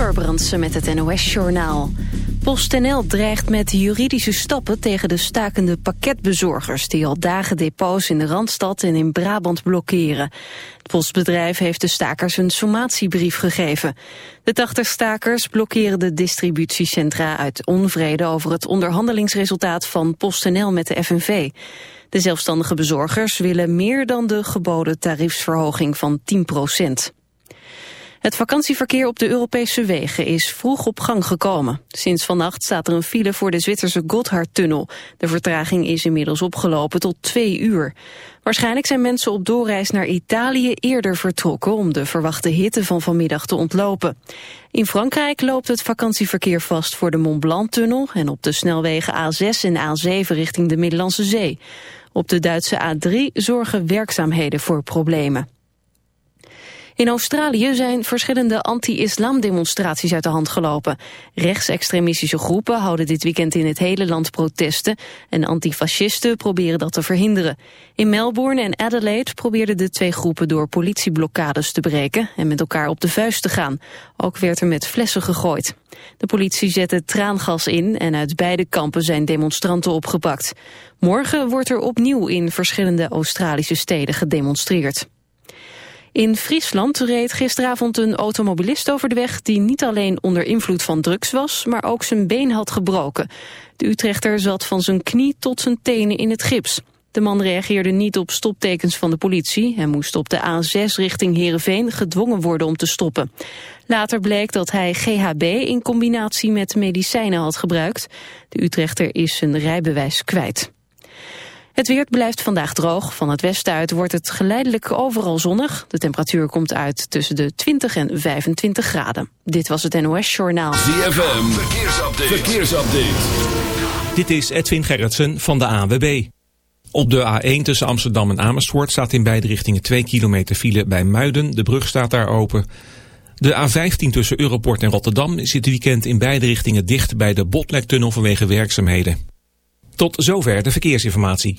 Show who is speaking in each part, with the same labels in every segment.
Speaker 1: Amber Brandsen met het NOS-journaal. PostNL dreigt met juridische stappen tegen de stakende pakketbezorgers... die al dagen depots in de Randstad en in Brabant blokkeren. Het postbedrijf heeft de stakers een sommatiebrief gegeven. De 80 stakers blokkeren de distributiecentra uit onvrede... over het onderhandelingsresultaat van PostNL met de FNV. De zelfstandige bezorgers willen meer dan de geboden tariefsverhoging van 10 procent. Het vakantieverkeer op de Europese wegen is vroeg op gang gekomen. Sinds vannacht staat er een file voor de Zwitserse Gotthardtunnel. De vertraging is inmiddels opgelopen tot twee uur. Waarschijnlijk zijn mensen op doorreis naar Italië eerder vertrokken... om de verwachte hitte van vanmiddag te ontlopen. In Frankrijk loopt het vakantieverkeer vast voor de Mont Blanc-tunnel... en op de snelwegen A6 en A7 richting de Middellandse Zee. Op de Duitse A3 zorgen werkzaamheden voor problemen. In Australië zijn verschillende anti-islam demonstraties uit de hand gelopen. Rechtsextremistische groepen houden dit weekend in het hele land protesten en antifascisten proberen dat te verhinderen. In Melbourne en Adelaide probeerden de twee groepen door politieblokkades te breken en met elkaar op de vuist te gaan. Ook werd er met flessen gegooid. De politie zette traangas in en uit beide kampen zijn demonstranten opgepakt. Morgen wordt er opnieuw in verschillende Australische steden gedemonstreerd. In Friesland reed gisteravond een automobilist over de weg... die niet alleen onder invloed van drugs was, maar ook zijn been had gebroken. De Utrechter zat van zijn knie tot zijn tenen in het gips. De man reageerde niet op stoptekens van de politie. Hij moest op de A6 richting Heerenveen gedwongen worden om te stoppen. Later bleek dat hij GHB in combinatie met medicijnen had gebruikt. De Utrechter is zijn rijbewijs kwijt. Het weer blijft vandaag droog. Van het westen uit wordt het geleidelijk overal zonnig. De temperatuur komt uit tussen de 20 en 25 graden. Dit was het NOS Journaal.
Speaker 2: ZFM, verkeersupdate. verkeersupdate.
Speaker 3: Dit is Edwin Gerritsen van de AWB. Op de A1 tussen Amsterdam en Amersfoort staat in beide richtingen 2 kilometer file bij Muiden. De brug staat daar open. De A15 tussen Europort en Rotterdam is dit weekend in beide richtingen dicht bij de Botlektunnel vanwege werkzaamheden. Tot zover de verkeersinformatie.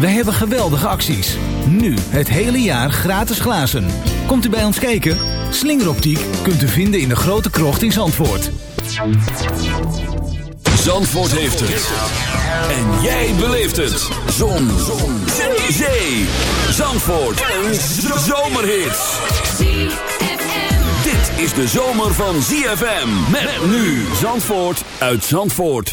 Speaker 4: Wij hebben geweldige acties. Nu het hele jaar gratis glazen. Komt u bij ons kijken? Slingeroptiek kunt u vinden in de grote krocht in Zandvoort.
Speaker 2: Zandvoort heeft het. En jij beleeft het. Zon. Zon. Zee. Zee. Zandvoort. Een zomerhit. Dit is de zomer van ZFM. Met nu Zandvoort uit Zandvoort.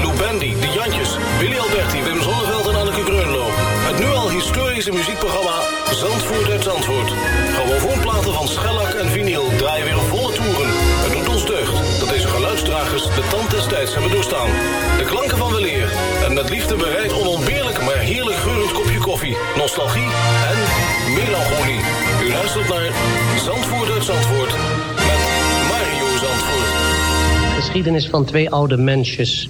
Speaker 5: Lou Bendy, De Jantjes, Willy Alberti, Wim Zonneveld en Anneke Greunlo. Het nu al historische muziekprogramma Zandvoort uit Zandvoort. Grammofoonplaten van schellak en vinyl draaien weer volle toeren. Het doet ons deugd dat deze geluidsdragers de tand des tijds hebben doorstaan. De klanken van weleer en met liefde bereid onontbeerlijk maar heerlijk geurend kopje koffie koffie, nostalgie en melancholie. U luistert naar Zandvoort uit Zandvoort met Mario Zandvoort.
Speaker 6: Geschiedenis van twee oude mensjes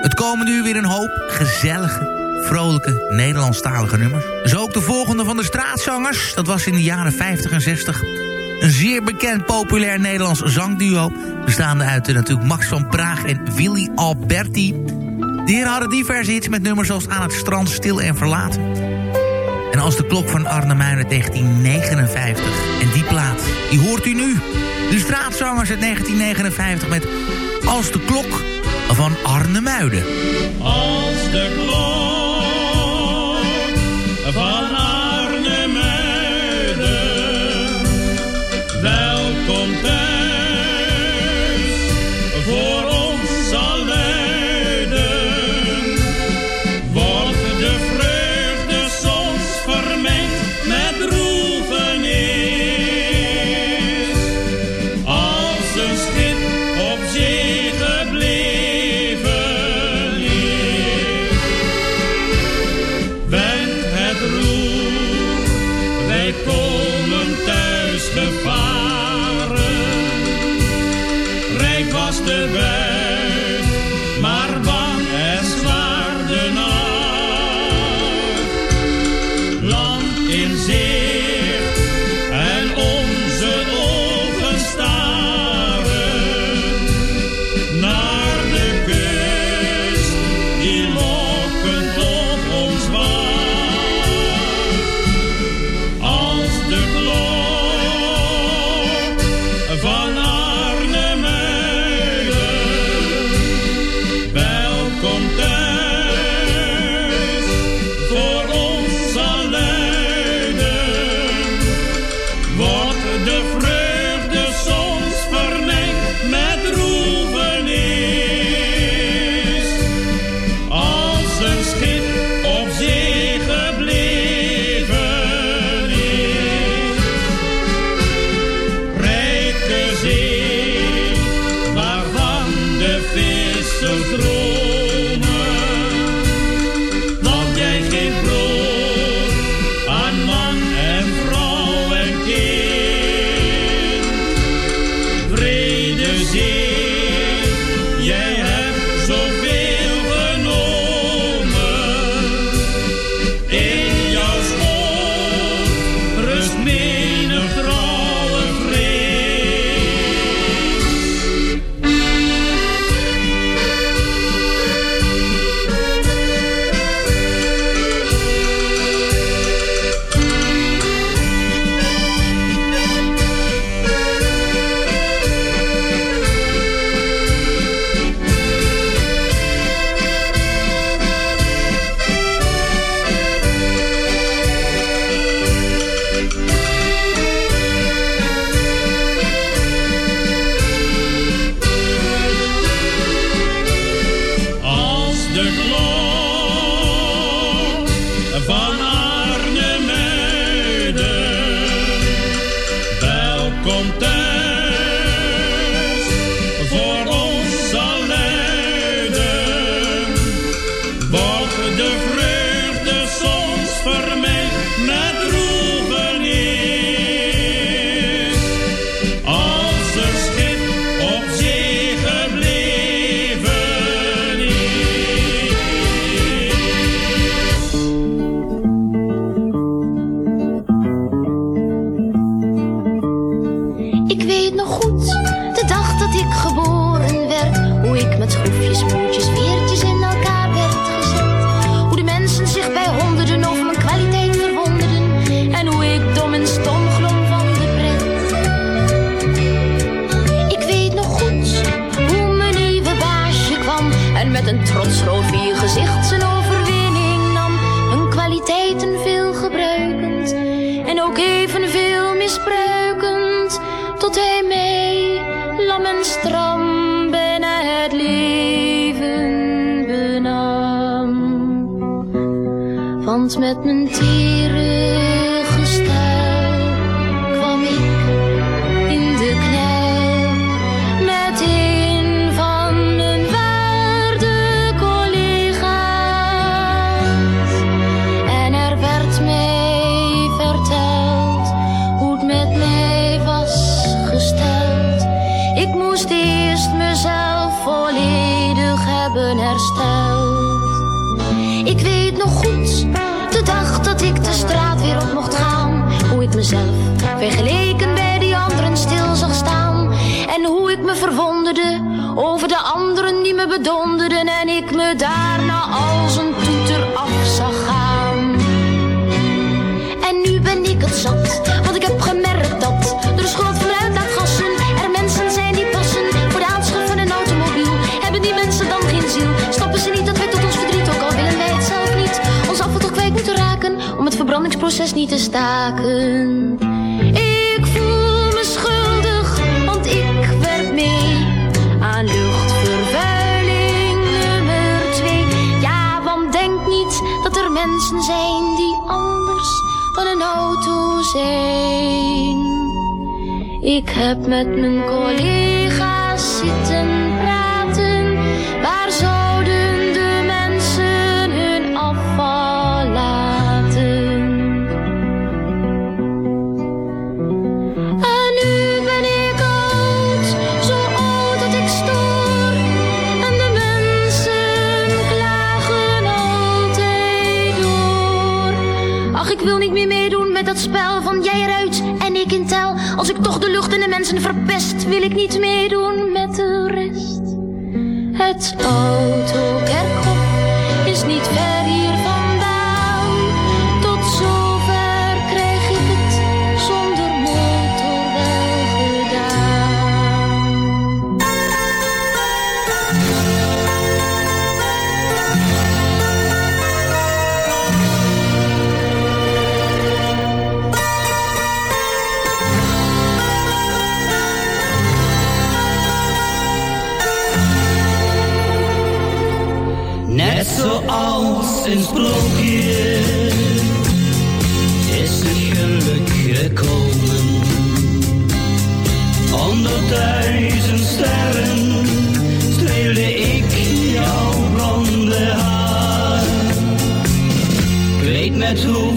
Speaker 7: Het komen nu weer een hoop gezellige, vrolijke Nederlandstalige nummers. Zo ook de volgende van de straatzangers. Dat was in de jaren 50 en 60. Een zeer bekend populair Nederlands zangduo. Bestaande uit eh, natuurlijk Max van Praag en Willy Alberti. De heren hadden diverse hits met nummers zoals Aan het strand, Stil en Verlaten. En als de klok van Arnhem uit 1959. En die plaat, die hoort u nu. De straatzangers uit 1959 met Als de klok van Arne Muiden.
Speaker 8: Als de
Speaker 9: tot hij mee lam en stram bijna het leven benam. Want met mijn tieren mezelf vergeleken bij die anderen stil zag staan. En hoe ik me verwonderde over de anderen die me bedonderden en ik me daarna al Proces niet te staken. Ik voel me schuldig, want ik werp mee aan luchtvervuiling nummer twee. Ja, want denk niet dat er mensen zijn die anders dan een auto zijn. Ik heb met mijn collega's spel van jij eruit en ik in tel. Als ik toch de lucht en de mensen verpest, wil ik niet meedoen met de rest. Het autokerkhof
Speaker 10: een sprookje is het geluk gekomen. Onder duizend sterren streelde ik jouw blonde haar. Weet met hoeveel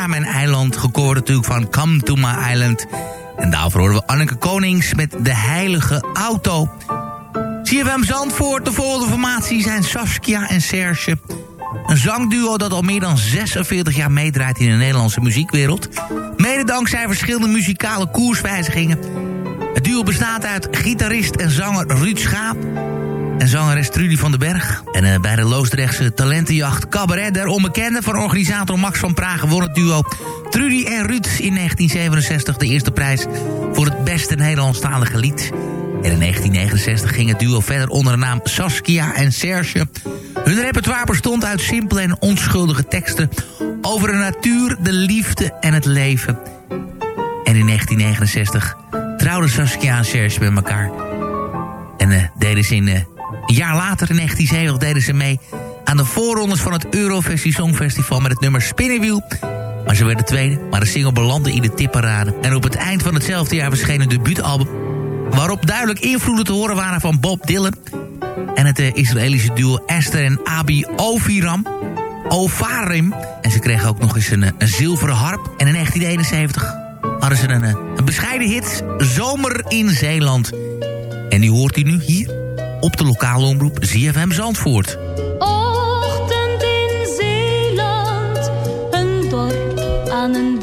Speaker 10: naar mijn eiland.
Speaker 7: Gekoord natuurlijk van Come to my island. En daarvoor horen we Anneke Konings met De Heilige Auto. CFM Zandvoort, de volgende formatie zijn Saskia en Serge. Een zangduo dat al meer dan 46 jaar meedraait in de Nederlandse muziekwereld. Mede dankzij verschillende muzikale koerswijzigingen. Het duo bestaat uit gitarist en zanger Ruud Schaap en zangeres Trudy van den Berg. En eh, bij de Loosdrechtse talentenjacht Cabaret der Onbekende... van organisator Max van Praag won het duo Trudy en Ruud in 1967... de eerste prijs voor het beste Nederlandstalige lied. En in 1969 ging het duo verder onder de naam Saskia en Serge. Hun repertoire bestond uit simpele en onschuldige teksten... over de natuur, de liefde en het leven. En in 1969 trouwden Saskia en Serge met elkaar... En eh, deden ze in, eh, een jaar later, in 1970, deden ze mee aan de voorrondes van het Eurovisie Songfestival met het nummer Spinnenwiel. Maar ze werden tweede, maar de single belandde in de tipparade. En op het eind van hetzelfde jaar verscheen een debuutalbum Waarop duidelijk invloeden te horen waren van Bob Dylan... en het eh, Israëlische duo Esther en Abi Oviram. Ovarim. En ze kregen ook nog eens een, eh, zilveren harp. En in 1971 hadden ze een, eh, een bescheiden hit. Zomer in Zeeland. En die hoort u nu hier op de lokale omroep ZFM Zandvoort.
Speaker 11: Ochtend in Zeeland, een dorp aan een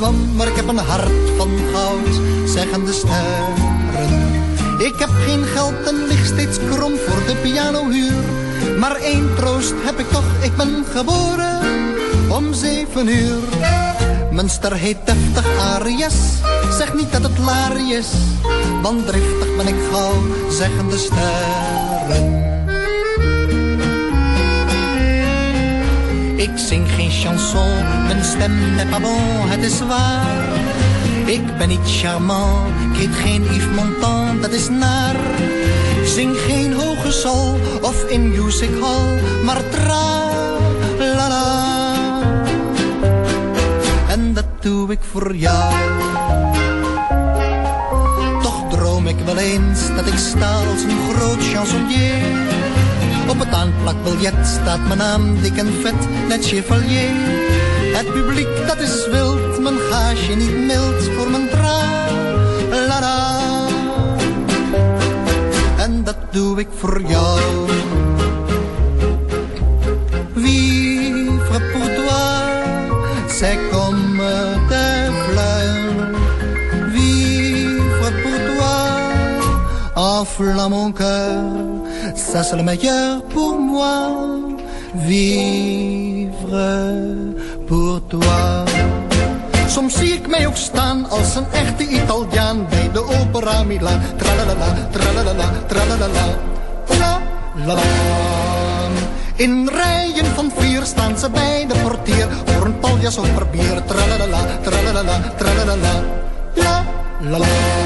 Speaker 12: Maar ik heb een hart van goud, zeggen de sterren. Ik heb geen geld en lig steeds krom voor de pianohuur. Maar één troost heb ik toch, ik ben geboren om zeven uur. Mijn ster heet deftig Arias, zeg niet dat het laar is. Want driftig ben ik gauw, zeggen de sterren. Ik zing geen chanson, mijn stem n'est pas bon, het is waar. Ik ben niet charmant, ik geen Yves Montand, dat is naar. Zing geen hoge sol of in music hall, maar tra la la. En dat doe ik voor jou. Toch droom ik wel eens dat ik sta als een groot chansonnier. Op het aanplakbiljet staat mijn naam dik en vet, net chevalier. Het publiek dat is wild, mijn gaasje niet mild voor mijn tra la la. En dat doe ik voor jou. Vivre pour toi, c'est comme des fleurs. Vivre pour toi, enflamme mon cœur, ça c'est le meilleur pour moi. Vivre pour toi. Soms zie ik mij ook staan als een echte Italiaan bij de opera Milaan. Tralalala, tralalala, tralalala, la la la. In rijen van vier staan ze bij de portier voor een paljas of per bier. Tralalala, tralalala, tralalala, la la la.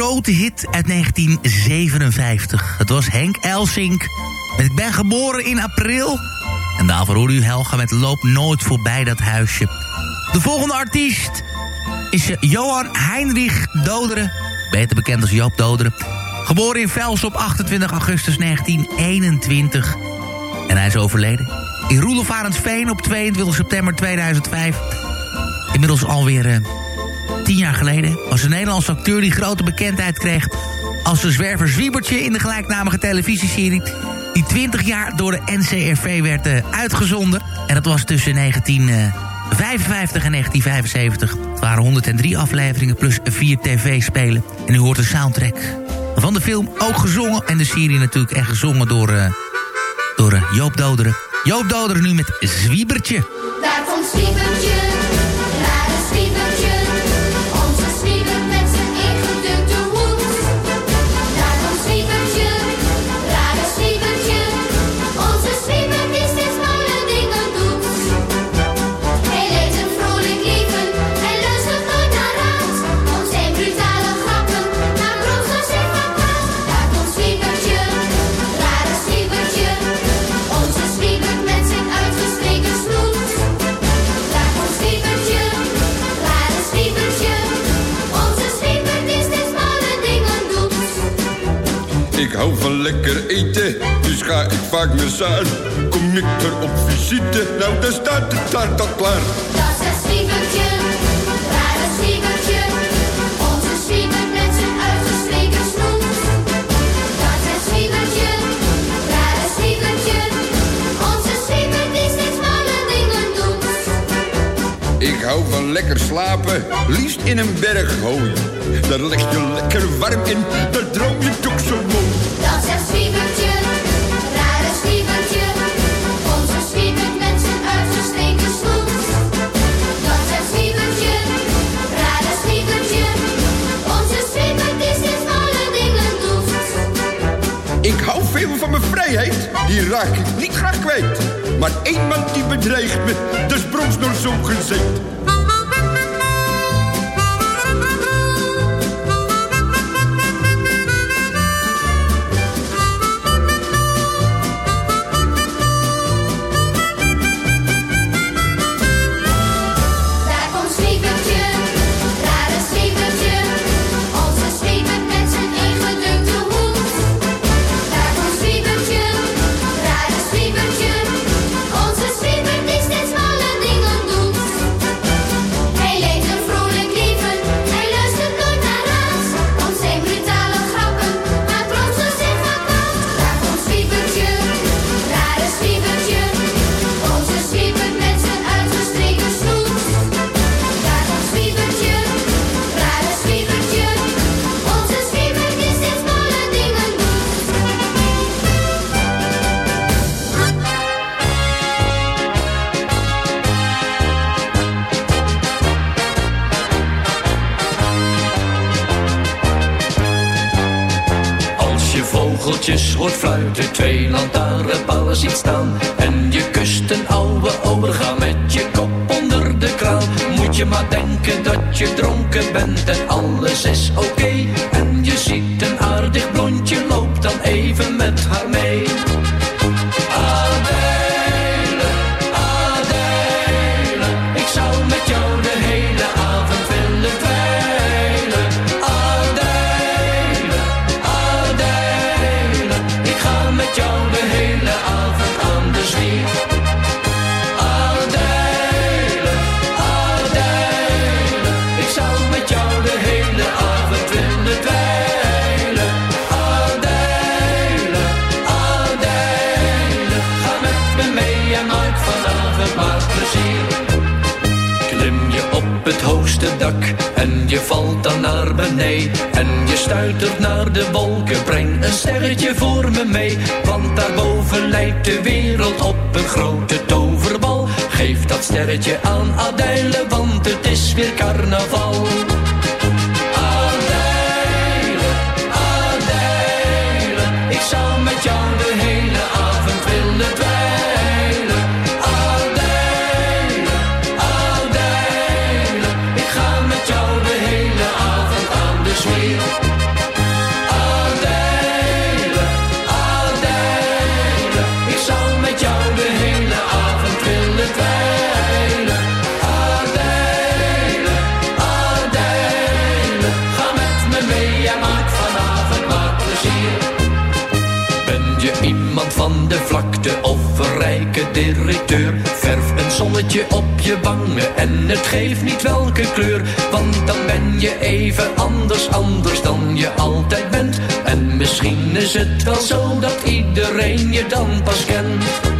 Speaker 7: Grote hit uit 1957. Het was Henk Elsink Ik ben geboren in april. En daarvoor hoorde u Helga met Loop nooit voorbij dat huisje. De volgende artiest is Johan Heinrich Doderen. Beter bekend als Joop Doderen. Geboren in Vels op 28 augustus 1921. En hij is overleden. In Roelofarensveen op 22 september 2005. Inmiddels alweer eh, tien jaar geleden. Was een Nederlandse acteur die grote bekendheid kreeg... als de zwerver Zwiebertje in de gelijknamige televisieserie... die 20 jaar door de NCRV werd eh, uitgezonden. En dat was tussen 1955 en 1975. Het waren 103 afleveringen plus 4 tv-spelen. En u hoort de soundtrack van de film ook gezongen. En de serie natuurlijk echt gezongen door, eh, door eh, Joop Doderen. Joop Doderen nu met Zwiebertje.
Speaker 9: Daar komt Zwiebertje,
Speaker 13: lekker eten, dus ga ik vaak naar Zuid. Kom ik er op visite, nou dan staat de taart al klaar.
Speaker 9: Dat is het zwiebertje, rare zwiebertje. Onze zwiebert met zijn uitgestreken snoet. Dat is het zwiebertje, rare zwiebertje. Onze zwiebert die steeds malle dingen doet.
Speaker 13: Ik hou van lekker slapen, liefst in een berg hooi. Daar leg je lekker warm in, daar droom je
Speaker 9: die
Speaker 13: raak ik niet graag kwijt. Maar één man die bedreigt me, is brons door zo gezegd.
Speaker 14: Vogeltjes hoort fluiten, twee lantaarnpalen ziet staan. En je kust een oude overga met je kop onder de kraan. Moet je maar denken dat je dronken bent en alles is oké. En je ziet een aardig blondje, loop dan even met haar mee Stuitert naar de wolken, breng een sterretje voor me mee. Want daarboven lijkt de wereld op een grote toverbal. Geef dat sterretje aan Adèle, want het is weer carnaval. Zonnetje op je wangen en het geeft niet welke kleur. Want dan ben je even anders, anders dan je altijd bent. En misschien is het wel zo dat iedereen je dan pas kent.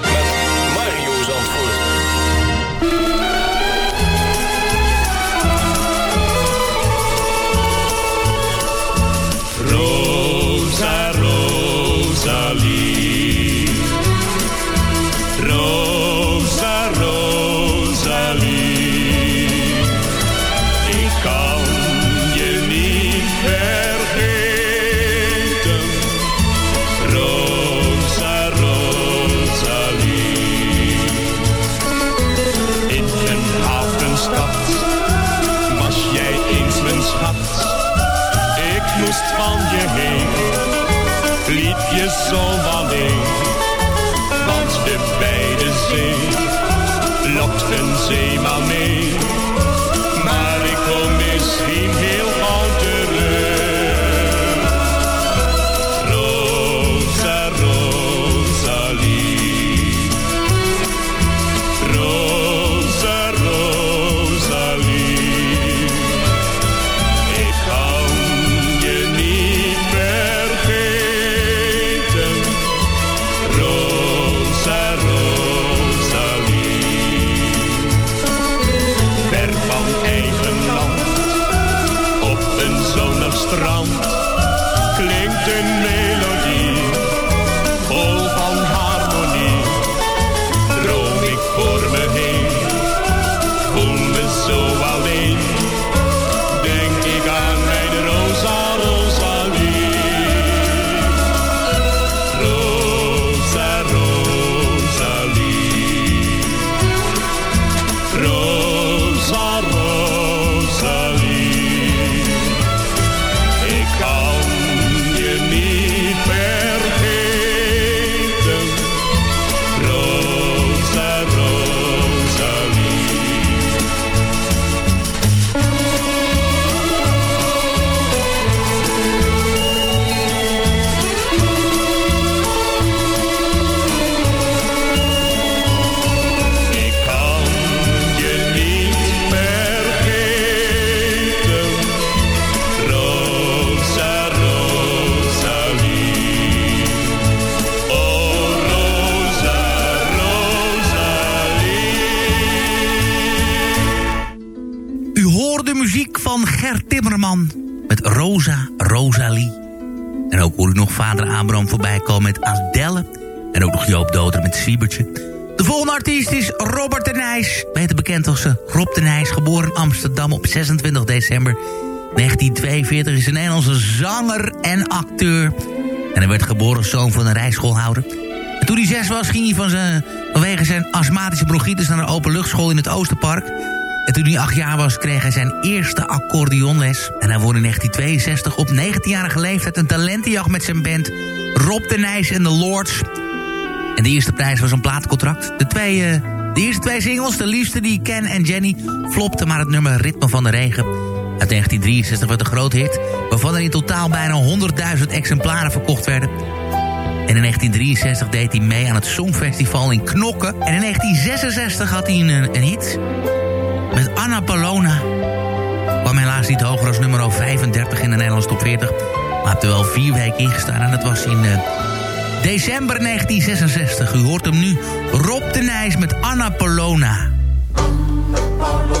Speaker 5: met
Speaker 7: Adelle. En ook nog Joop Doder met Siebertje. De volgende artiest is Robert de Nijs. Beter bekend als eh, Rob de Nijs, geboren in Amsterdam op 26 december 1942. Is een Nederlandse zanger en acteur. En hij werd geboren als zoon van een rijschoolhouder. En toen hij zes was, ging hij vanwege zijn astmatische bronchitis naar een openluchtschool in het Oosterpark. En toen hij acht jaar was, kreeg hij zijn eerste accordeonles. En hij won in 1962 op 19-jarige leeftijd een talentenjacht met zijn band Rob de Nijs en de Lords. En de eerste prijs was een plaatcontract. De, twee, eh, de eerste twee singles, de liefste die Ken en Jenny, flopten maar het nummer Ritme van de Regen. Uit 1963 werd een groot hit, waarvan er in totaal bijna 100.000 exemplaren verkocht werden. En in 1963 deed hij mee aan het Songfestival in Knokken. En in 1966 had hij een, een hit met Anna Palona. Kwam helaas niet hoger als nummer 35 in de Nederlandse top 40. Maar heeft er wel vier weken ingestaan en dat was in eh, december 1966. U hoort hem nu, Rob de Nijs met Anna Palona.
Speaker 10: Paulona. Het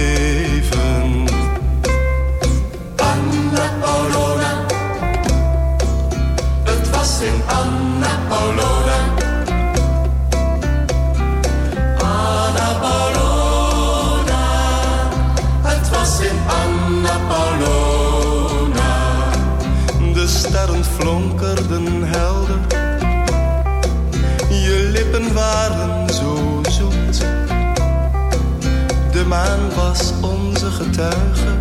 Speaker 10: was
Speaker 15: onze getuige.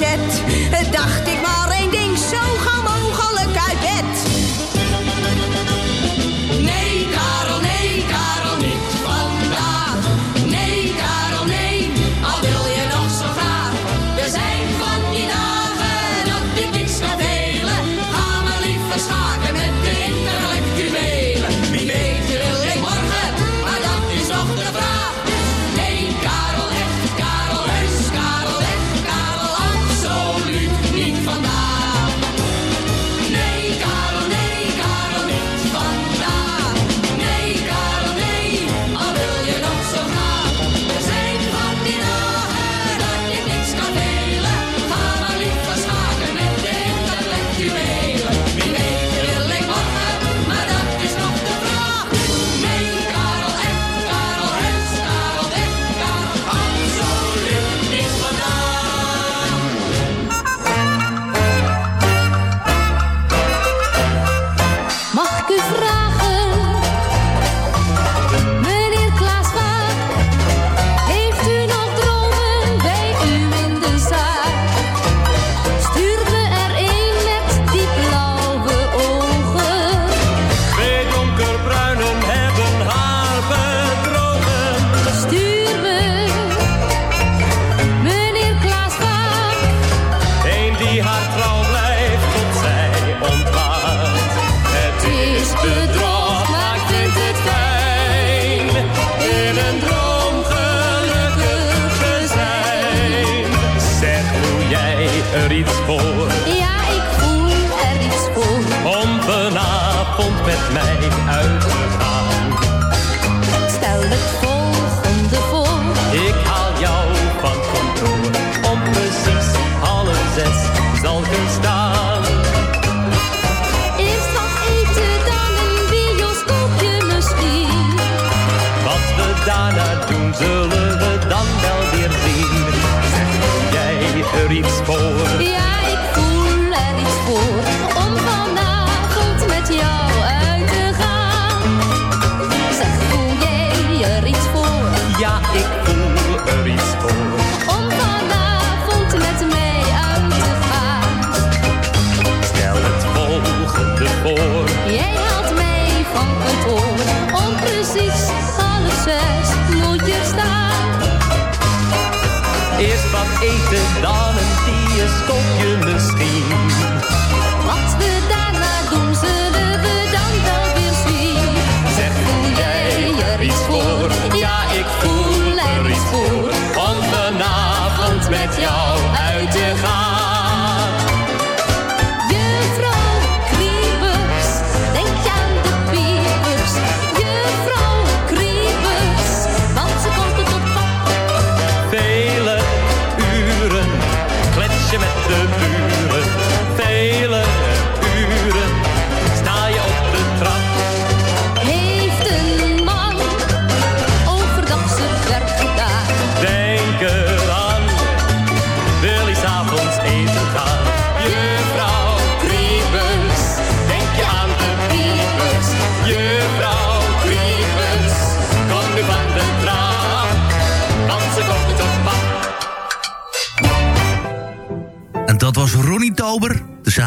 Speaker 15: zet, dacht
Speaker 16: ik maar.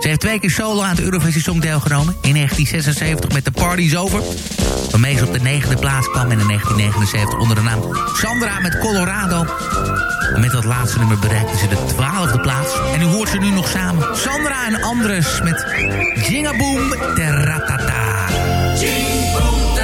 Speaker 7: Ze heeft twee keer solo aan het Eurovisie Song deelgenomen. In 1976 met The Party's Over. Waarmee ze op de negende plaats kwam. En in 1979 onder de naam Sandra met Colorado. En met dat laatste nummer bereikte ze de twaalfde plaats. En u hoort ze nu nog samen. Sandra en Andres met Jingaboom Teratata.
Speaker 10: Jing, boom,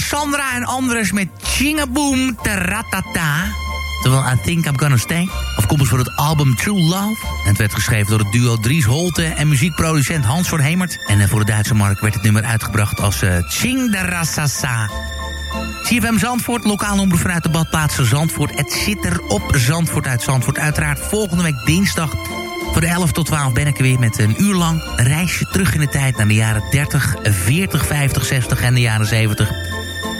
Speaker 7: Sandra en Andres met Chingaboom Taratata. Terwijl I Think I'm Gonna Stay. Afkomstig voor het album True Love. En het werd geschreven door het duo Dries Holte en muziekproducent Hans van Hemert. En eh, voor de Duitse markt werd het nummer uitgebracht als uh, Darasasa. CFM Zandvoort, lokaal omroep vanuit de badplaatsen Zandvoort. Het zit er op Zandvoort uit Zandvoort. Uiteraard volgende week dinsdag van de 11 tot 12 ben ik er weer met een uur lang reisje terug in de tijd... naar de jaren 30, 40, 50, 60 en de jaren 70.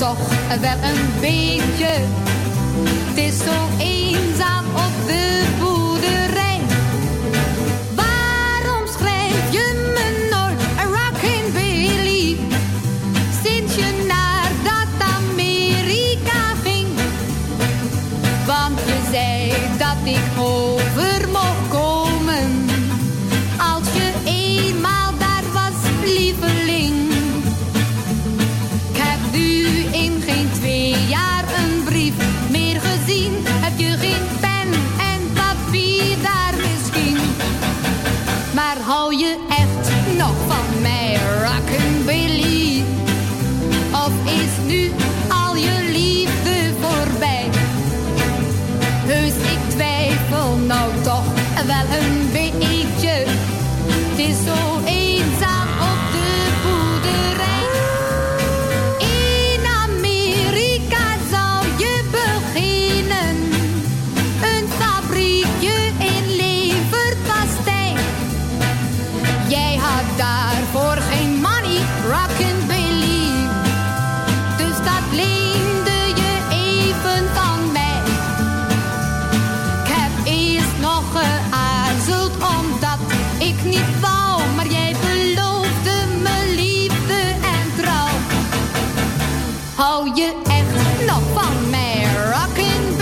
Speaker 17: toch wel een beetje. Het is zo eenzaam op de boerderij. Waarom schrijf je me nooit een Rockin' Billy? Sinds je naar dat Amerika ging. Want je zei dat ik over Het Je echt nog van mij, Rockin'?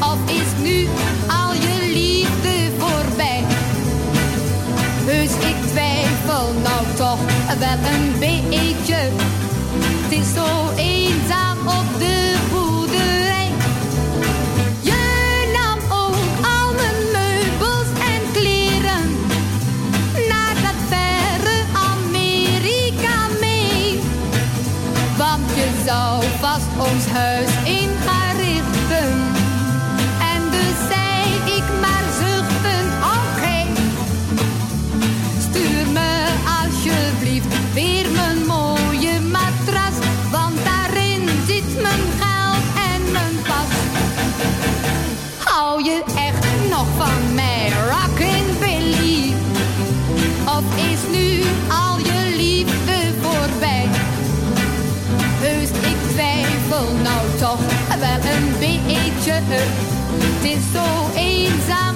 Speaker 17: Of is nu al je liefde voorbij? Heus, ik twijfel nou toch wel een beetje. Het is zo Het is zo eenzaam